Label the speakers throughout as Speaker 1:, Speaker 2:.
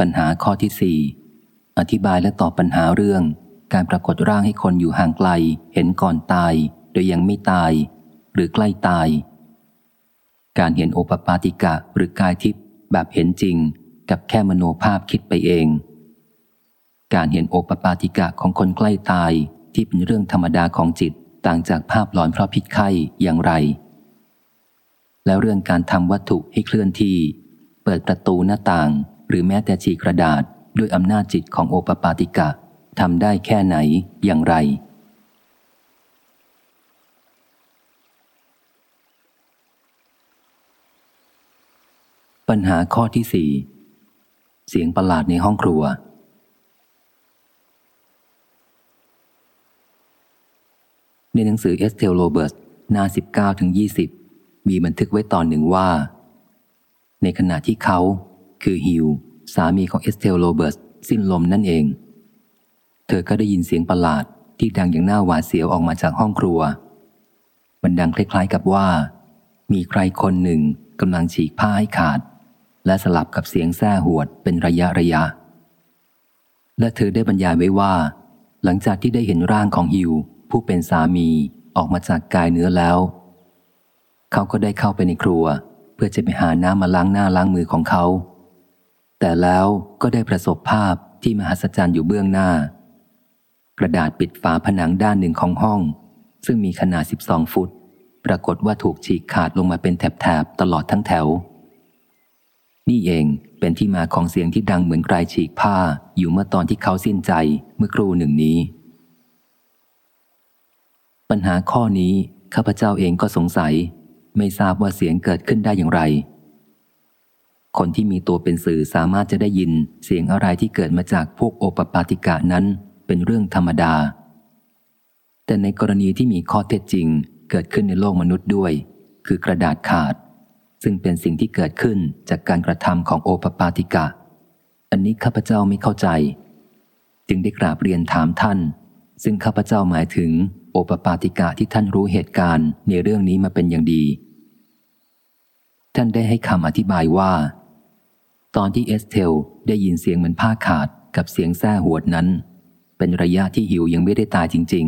Speaker 1: ปัญหาข้อที่สี่อธิบายและตอบปัญหาเรื่อง การปรากฏร่างให้คนอยู่ห่างไกล เห็นก่อนตาย โดยยังไม่ตาย หรือใกล้ตาย การเห็นโอปปาติกะหรือกายทิพย์แบบเห็นจริง กับแค่มโนภาพคิดไปเอง การเห็นโอปปาติกะของคนใกล้ตายที่เป็นเรื่องธรรมดาของจิตต่างจากภาพหลอนเพราะพิษไข้อย่างไร แล้วเรื่องการทำวัตถุให้เคลื่อนที่ เปิดประตูหน้าต่าง หรือแม้แต่ฉีกกระดาษด้วยอำนาจจิตของโอปปาติกะทำได้แค่ไหนอย่างไร ปัญหาข้อที่สี่เสียงประหลาดในห้องครัว ในหนังสือเอสเทลโรเบิร์ตหน้า 19ถึง20 มีบันทึกไว้ตอนหนึ่งว่า ในขณะที่เขา คือฮิว สามีของเอสเทลโรเบิร์ตสิ้นลมนั่นเอง เธอก็ได้ยินเสียงประหลาดที่ดังอย่างน่าหวาดเสียวออกมาจากห้องครัว มันดังคล้ายๆกับว่า มีใครคนหนึ่งกำลังฉีกผ้าให้ขาด และสลับกับเสียงแส้หวดเป็นระยะระยะ และเธอได้บรรยายไว้ว่า หลังจากที่ได้เห็นร่างของฮิว ผู้เป็นสามีออกมาจากกายเนื้อแล้ว เขาก็ได้เข้าไปในครัว เพื่อจะไปหาน้ำมาล้างหน้าล้างมือของเขา แต่แล้วก็ได้ประสบภาพที่มหัศจรรย์อยู่เบื้องหน้า กระดาษปิดฝาผนังด้านหนึ่งของห้อง ซึ่งมีขนาด 12 ฟุต ปรากฏว่าถูกฉีกขาดลงมาเป็นแถบๆตลอดทั้งแถว นี่เองเป็นที่มาของเสียงที่ดังเหมือนไกรฉีกผ้าอยู่เมื่อตอนที่เขาสิ้นใจเมื่อครู่หนึ่งนี้ ปัญหาข้อนี้ข้าพเจ้าเองก็สงสัย ไม่ทราบว่าเสียงเกิดขึ้นได้อย่างไร คนที่มีตัวเป็นสื่อสามารถจะได้ยินเสียงอะไรที่เกิดมาจากพวกโอปปาติกะนั้นเป็นเรื่องธรรมดา แต่ในกรณีที่มีข้อเท็จจริง เกิดขึ้นในโลกมนุษย์ด้วย คือกระดาษขาด ซึ่งเป็นสิ่งที่เกิดขึ้นจากการกระทำของโอปปาติกะ อันนี้ข้าพเจ้าไม่เข้าใจ จึงได้กราบเรียนถามท่าน ซึ่งข้าพเจ้าหมายถึงโอปปาติกะที่ท่านรู้เหตุการณ์ในเรื่องนี้มาเป็นอย่างดี ท่านได้ให้คำอธิบายว่า ตอนที่เอสเทลได้ยินเสียงเหมือนผ้าขาดกับเสียงแส้หวดนั้น เป็นระยะที่ฮิวยังไม่ได้ตายจริง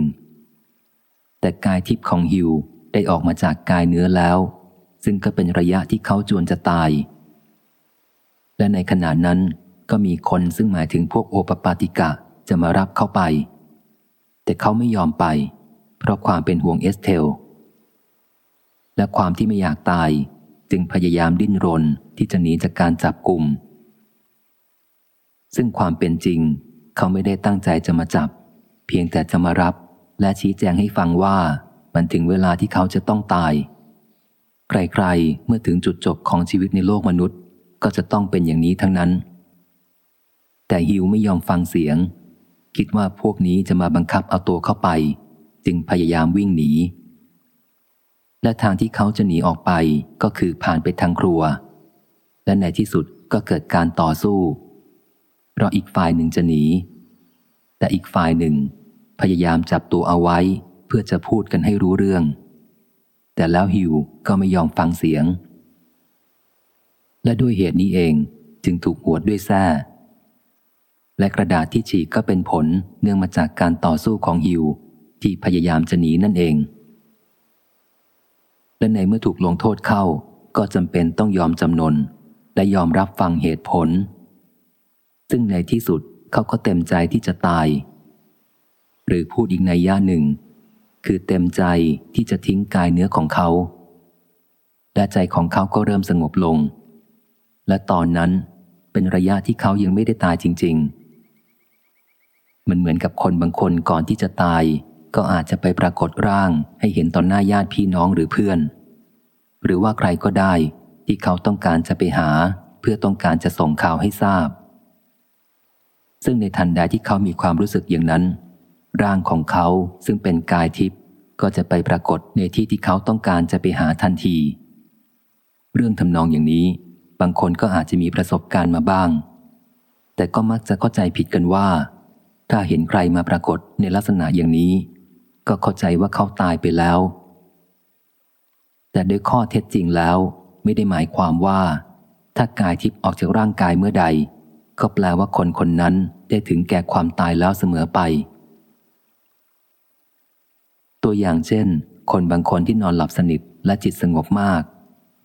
Speaker 1: ๆ แต่กายทิพย์ของฮิวได้ออกมาจากกายเนื้อแล้ว ซึ่งก็เป็นระยะที่เขาจวนจะตาย และในขณะนั้นก็มีคนซึ่งหมายถึงพวกโอปปาติกะจะมารับเข้าไป แต่เขาไม่ยอมไป เพราะความเป็นห่วงเอสเทล และความที่ไม่อยากตายจึงพยายามดิ้นรน ที่จะหนีจากการจับกลุ่ม ซึ่งความเป็นจริง เขาไม่ได้ตั้งใจจะมาจับ เพียงแต่จะมารับและชี้แจงให้ฟังว่ามันถึงเวลาที่เขาจะต้องตาย ใครๆ เมื่อถึงจุดจบของชีวิตในโลกมนุษย์ ก็จะต้องเป็นอย่างนี้ทั้งนั้น แต่ฮิวไม่ยอมฟังเสียง คิดว่าพวกนี้จะมาบังคับเอาตัวเข้าไป จึงพยายามวิ่งหนี และทางที่เขาจะหนีออกไปก็คือผ่านไปทางครัว และในที่สุดก็เกิดการต่อสู้ เพราะอีกฝ่ายหนึ่งจะหนี แต่อีกฝ่ายหนึ่ง พยายามจับตัวเอาไว้ เพื่อจะพูดกันให้รู้เรื่อง แต่แล้วฮิวก็ไม่ยอมฟังเสียง และด้วยเหตุนี้เองจึงถูกหวดด้วยแส้และกระดาษที่ฉีกก็เป็นผลเนื่องมาจากการต่อสู้ของฮิวที่พยายามจะหนีนั่นเอง และในเมื่อถูกลงโทษเข้าก็จำเป็นต้องยอมจำนน และยอมรับฟังเหตุผล ซึ่งในที่สุดเขาก็เต็มใจที่จะตาย หรือพูดอีกในย่าหนึ่ง คือเต็มใจที่จะทิ้งกายเนื้อของเขา และใจของเขาก็เริ่มสงบลง และตอนนั้นเป็นระยะที่เขายังไม่ได้ตายจริง ๆ มันเหมือนกับคนบางคนก่อนที่จะตาย ก็อาจจะไปปรากฏร่างให้เห็นต่อหน้าญาติพี่น้องหรือเพื่อน หรือว่าใครก็ได้ ที่เขาต้องการจะไปหา เพื่อต้องการจะส่งข่าวให้ทราบ ซึ่งในทันใดที่เขามีความรู้สึกอย่างนั้น ร่างของเขาซึ่งเป็นกายทิพย์ก็จะไปปรากฏในที่ที่เขาต้องการจะไปหาทันที เรื่องทำนองอย่างนี้ บางคนก็อาจจะมีประสบการณ์มาบ้าง แต่ก็มักจะเข้าใจผิดกันว่า ถ้าเห็นใครมาปรากฏในลักษณะอย่างนี้ ก็เข้าใจว่าเขาตายไปแล้ว แต่ด้วยข้อเท็จจริงแล้ว ไม่ได้หมายความว่า ถ้ากายทิพย์ออกจากร่างกายเมื่อใด ก็แปลว่าคนคนนั้นได้ถึงแก่ความตายแล้วเสมอไป ตัวอย่างเช่น คนบางคนที่นอนหลับสนิทและจิตสงบมาก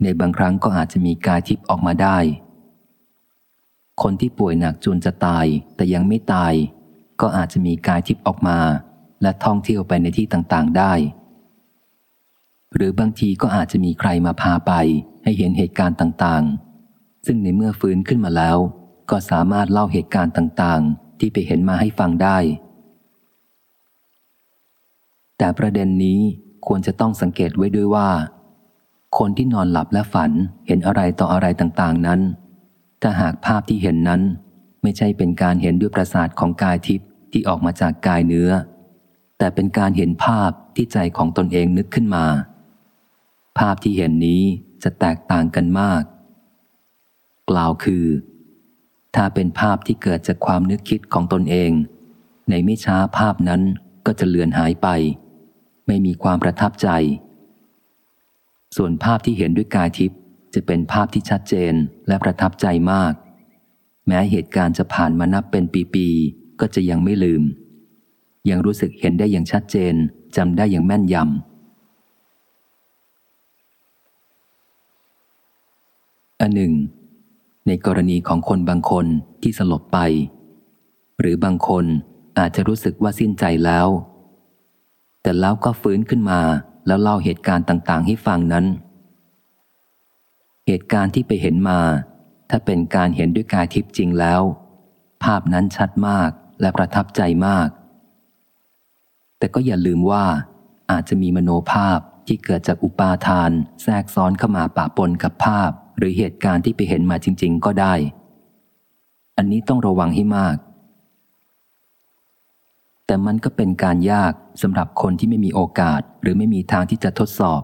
Speaker 1: ในบางครั้งก็อาจจะมีกายทิพย์ออกมาได้ คนที่ป่วยหนักจนจะตายแต่ยังไม่ตาย ก็อาจจะมีกายทิพย์ออกมา และท่องเที่ยวไปในที่ต่างๆได้ หรือบางทีก็อาจจะมีใครมาพาไปให้เห็นเหตุการณ์ต่างๆ ซึ่งในเมื่อฟื้นขึ้นมาแล้ว ก็สามารถเล่าเหตุการณ์ต่างๆ ที่ไปเห็นมาให้ฟังได้ แต่ประเด็นนี้ควรจะต้องสังเกตไว้ด้วยว่า คนที่นอนหลับและฝันเห็นอะไรต่ออะไรต่างๆนั้น ถ้าหากภาพที่เห็นนั้น ไม่ใช่เป็นการเห็นด้วยประสาทของกายทิพย์ที่ออกมาจากกายเนื้อ แต่เป็นการเห็นภาพที่ใจของตนเองนึกขึ้นมา ภาพที่เห็นนี้จะแตกต่างกันมาก กล่าวคือ ถ้าเป็นภาพที่เกิดจากความนึกคิดของตนเอง ในไม่ช้าภาพนั้นก็จะเลือนหายไป ไม่มีความประทับใจ ส่วนภาพที่เห็นด้วยกายทิพย์จะเป็นภาพที่ชัดเจนและประทับใจมาก แม้เหตุการณ์จะผ่านมานับเป็นปีๆก็จะยังไม่ลืม ยังรู้สึกเห็นได้อย่างชัดเจนจำได้อย่างแม่นยำ อันหนึ่ง ในกรณีของคนบางคนที่สลบไป หรือบางคนอาจจะรู้สึกว่าสิ้นใจแล้ว แต่แล้วก็ฟื้นขึ้นมาแล้วเล่าเหตุการณ์ต่าง ๆ ให้ฟังนั้น เหตุการณ์ที่ไปเห็นมา ถ้าเป็นการเห็นด้วยกายทิพย์จริงแล้ว ภาพนั้นชัดมากและประทับใจมาก แต่ก็อย่าลืมว่า อาจจะมีมโนภาพที่เกิดจากอุปาทาน แทรกซ้อนเข้ามาปะปนกับภาพ หรือเหตุการณ์ที่ไปเห็นมาจริง ๆ ก็ได้ อันนี้ต้องระวังให้มาก แต่มันก็เป็นการยากสำหรับคนที่ไม่มีโอกาสหรือไม่มีทางที่จะทดสอบ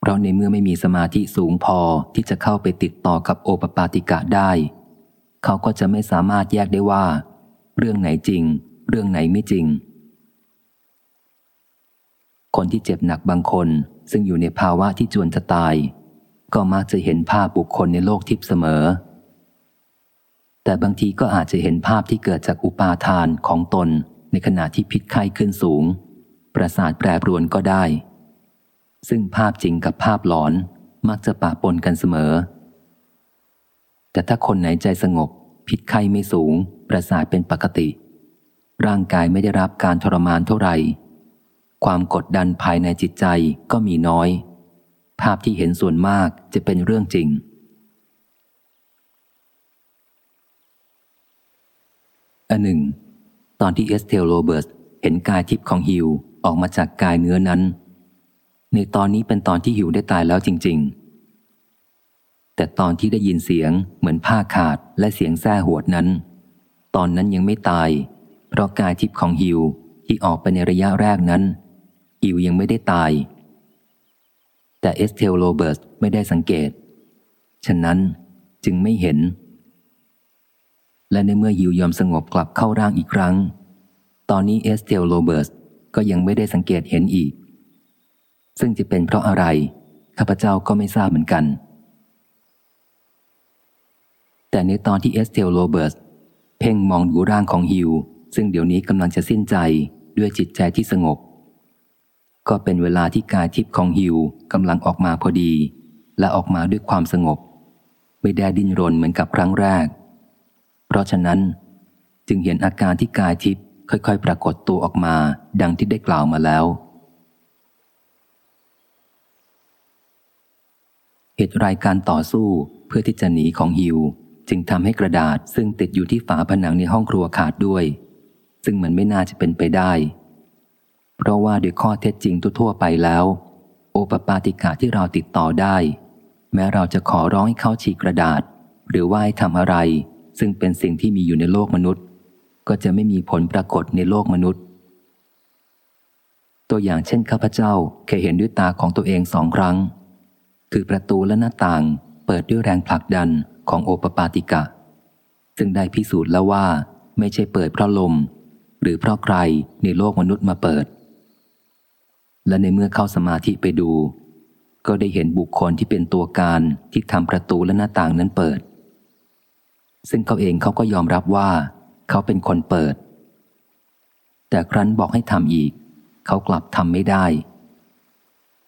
Speaker 1: เพราะในเมื่อไม่มีสมาธิสูงพอที่จะเข้าไปติดต่อกับโอปปาติกะได้ เขาก็จะไม่สามารถแยกได้ว่า เรื่องไหนจริง เรื่องไหนไม่จริงคนที่เจ็บหนักบางคน ซึ่งอยู่ในภาวะที่จวนจะตาย ก็มักจะเห็นภาพบุคคลในโลกทิพย์เสมอ แต่บางทีก็อาจจะเห็นภาพที่เกิดจากอุปาทานของตนในขณะที่พิษไข้ขึ้นสูง ประสาทแปรปรวนก็ได้ ซึ่งภาพจริงกับภาพหลอนมักจะปะปนกันเสมอ แต่ถ้าคนไหนใจสงบ พิษไข้ไม่สูง ประสาทเป็นปกติ ร่างกายไม่ได้รับการทรมานเท่าไหร่ ความกดดันภายในจิตใจก็มีน้อย ภาพที่เห็นส่วนมากจะเป็นเรื่องจริง อันหนึ่ง ตอนที่เอสเทลโรเบิร์ตเห็นกายทิพย์ของฮิวออกมาจากกายเนื้อนั้น ในตอนนี้เป็นตอนที่ฮิวได้ตายแล้วจริง ๆ แต่ตอนที่ได้ยินเสียงเหมือนผ้าขาดและเสียงแส้หวดนั้น ตอนนั้นยังไม่ตาย เพราะกายทิพย์ของฮิวที่ออกไปในระยะแรกนั้นฮิวยังไม่ได้ตาย แต่เอสเทลโรเบิร์ตไม่ได้สังเกต ฉะนั้นจึงไม่เห็น และในเมื่อฮิวยอมสงบกลับเข้าร่างอีกครั้ง ตอนนี้เอสเทลโรเบิร์ตก็ยังไม่ได้สังเกตเห็นอีก ซึ่งจะเป็นเพราะอะไร ข้าพเจ้าก็ไม่ทราบเหมือนกัน แต่ในตอนที่เอสเทลโรเบิร์ตเพ่งมองดูร่างของฮิว ซึ่งเดี๋ยวนี้กำลังจะสิ้นใจด้วยจิตใจที่สงบ ก็เป็นเวลาที่กายทิพย์ของฮิวกำลังออกมาพอดี และออกมาด้วยความสงบ ไม่ได้ดิ้นรนเหมือนกับครั้งแรก เพราะฉะนั้น จึงเห็นอาการที่กายทิพย์ค่อยๆ ปรากฏตัวออกมาดังที่ได้กล่าวมาแล้ว เหตุรายการต่อสู้เพื่อที่จะหนีของฮิวจึงทำให้กระดาษซึ่งติดอยู่ที่ฝาผนังในห้องครัวขาดด้วย ซึ่งมันไม่น่าจะเป็นไปได้ เพราะว่าด้วยข้อเท็จจริงทั่วไปแล้ว โอปปาติกาที่เราติดต่อได้ แม้เราจะขอร้องให้เขาฉีกกระดาษ หรือว่าให้ทำอะไร ซึ่งเป็นสิ่งที่มีอยู่ในโลกมนุษย์ ก็จะไม่มีผลปรากฏในโลกมนุษย์ ตัวอย่างเช่นข้าพเจ้าเคยเห็นด้วยตาของตัวเองสองครั้ง คือประตูและหน้าต่างเปิดด้วยแรงผลักดันของโอปปาติกะ ซึ่งได้พิสูจน์แล้วว่าไม่ใช่เปิดเพราะลม หรือเพราะใครในโลกมนุษย์มาเปิด และในเมื่อเข้าสมาธิไปดู ก็ได้เห็นบุคคลที่เป็นตัวการที่ทำประตูและหน้าต่างนั้นเปิด ซึ่งเขาเองเขาก็ยอมรับว่า เขาเป็นคนเปิด แต่ครั้นบอกให้ทำอีก เขากลับทำไม่ได้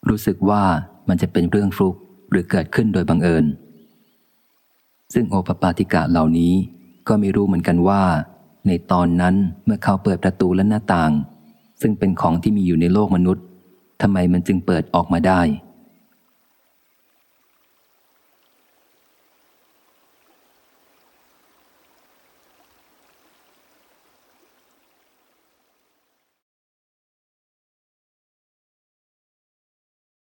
Speaker 1: รู้สึกว่ามันจะเป็นเรื่องฟลุกหรือเกิดขึ้นโดยบังเอิญ ซึ่งโอปปาติกะเหล่านี้ก็ไม่รู้เหมือนกันว่า ในตอนนั้นเมื่อเขาเปิดประตูและหน้าต่าง ซึ่งเป็นของที่มีอยู่ในโลกมนุษย์ ทำไมมันจึงเปิดออกมาได้